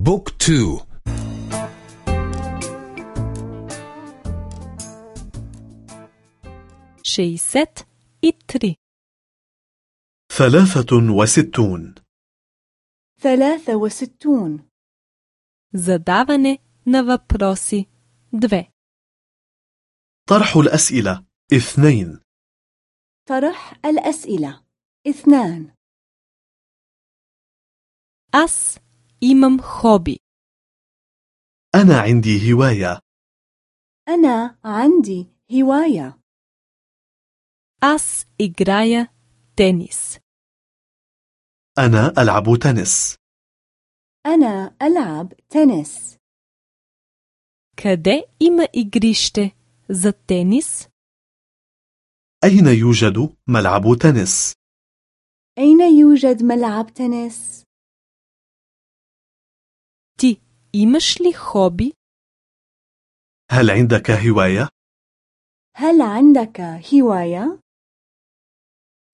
بوك تو شيست إتري ثلاثة وستون ثلاثة وستون Задаване на въпроси 2 طرح الأسئلة اثنين طرح الأسئلة اثنان Аз имам хоби. أنا عندي هواية أنا عندي هواية Аз играя тенис. أنا ألعب تنس أنا ألعب تنس Къде има игрище за тенис? أين يوجد ملعب تنس؟ أين يوجد ملعب تنس؟ Ти имаш ли хоби? هل عندك هواية؟ هل عندك هواية؟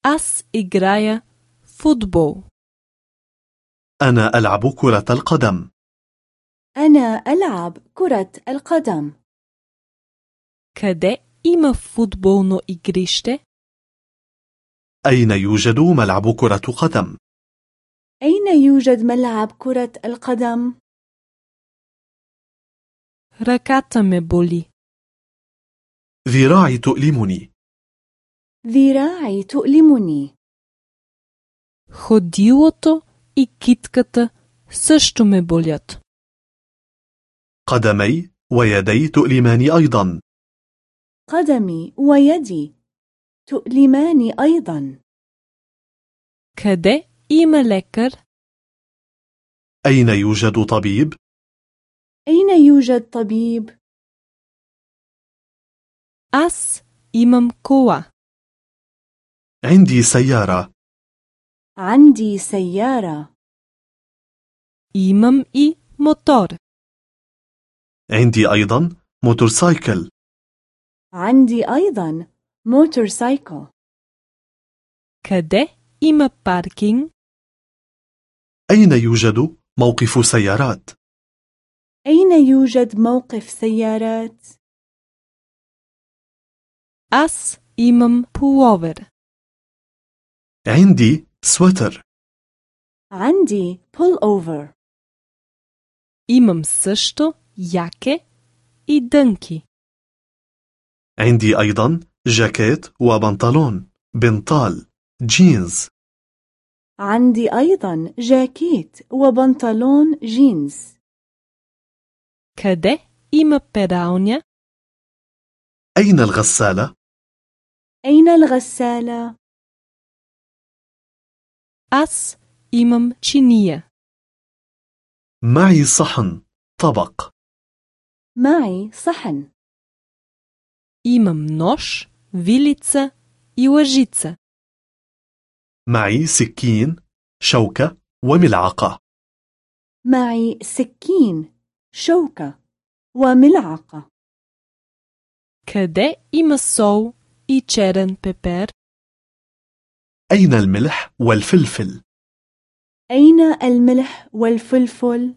Аз играя футбол. أنا ألعب كرة القدم أنا ألعب كرة القدم Къде има футболно игрище? أين يوجد ملعب كرة قدم؟ أين يوجد ملعب كرة القدم؟ Ръката ме боли. ذراعي تؤلمني ذراعي تؤلمني Ходилото и китката също ме болят. قدمي ويدي تؤلماني أيضا قدمي ويدي تؤلماني أيضا Къде има лекар? أين يوجد طبيب؟ يوجد طبيب؟ أس إمام كوا عندي سيارة عندي سيارة Имам и мотор عندي أيضا motorcycle عندي أيضا motorcycle Къде има паркинг? أين يوجد موقف سيارات؟ أين يوجد موقف سيارات؟ Аз имам пуловер. عندي سويتر عندي pull over Имам също яке и дънки. عندي أيضا جاكيت وبنطلون بنطال جينز عندي أيضا جاكيت وبنطلون جينز Къде има пералня? أين الغسالة؟ أين الغسالة؟ Аз имам чиния. معي صحن طبق معي صحن Имам нож, вилица и лъжица. معي سكين شوكة وملعقة معي سكين شوكة وملعقة Къде има сол и черен пепер? أين الملح والفلفل؟ أين الملح والفلفل؟